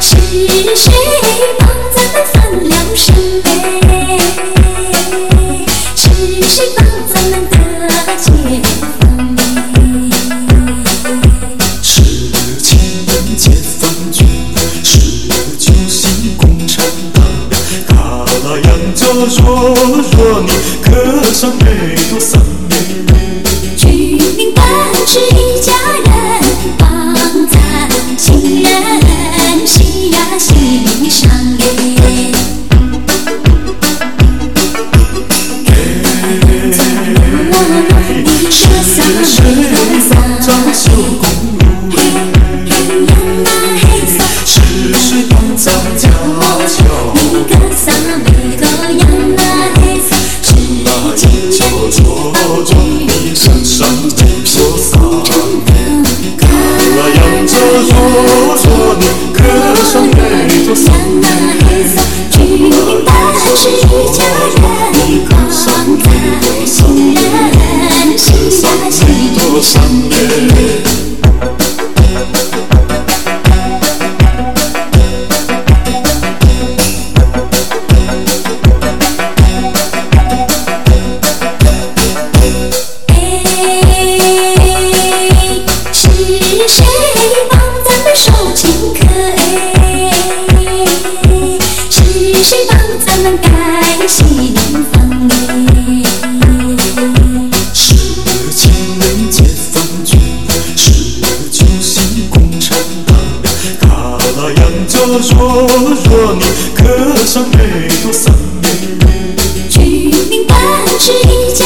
是谁把？说说你可上那座三年治取本是一家人帮咱亲人洗呀洗上裳公路是咱家你个我着你一身伤。我若你可上每朵三月菊名单是一件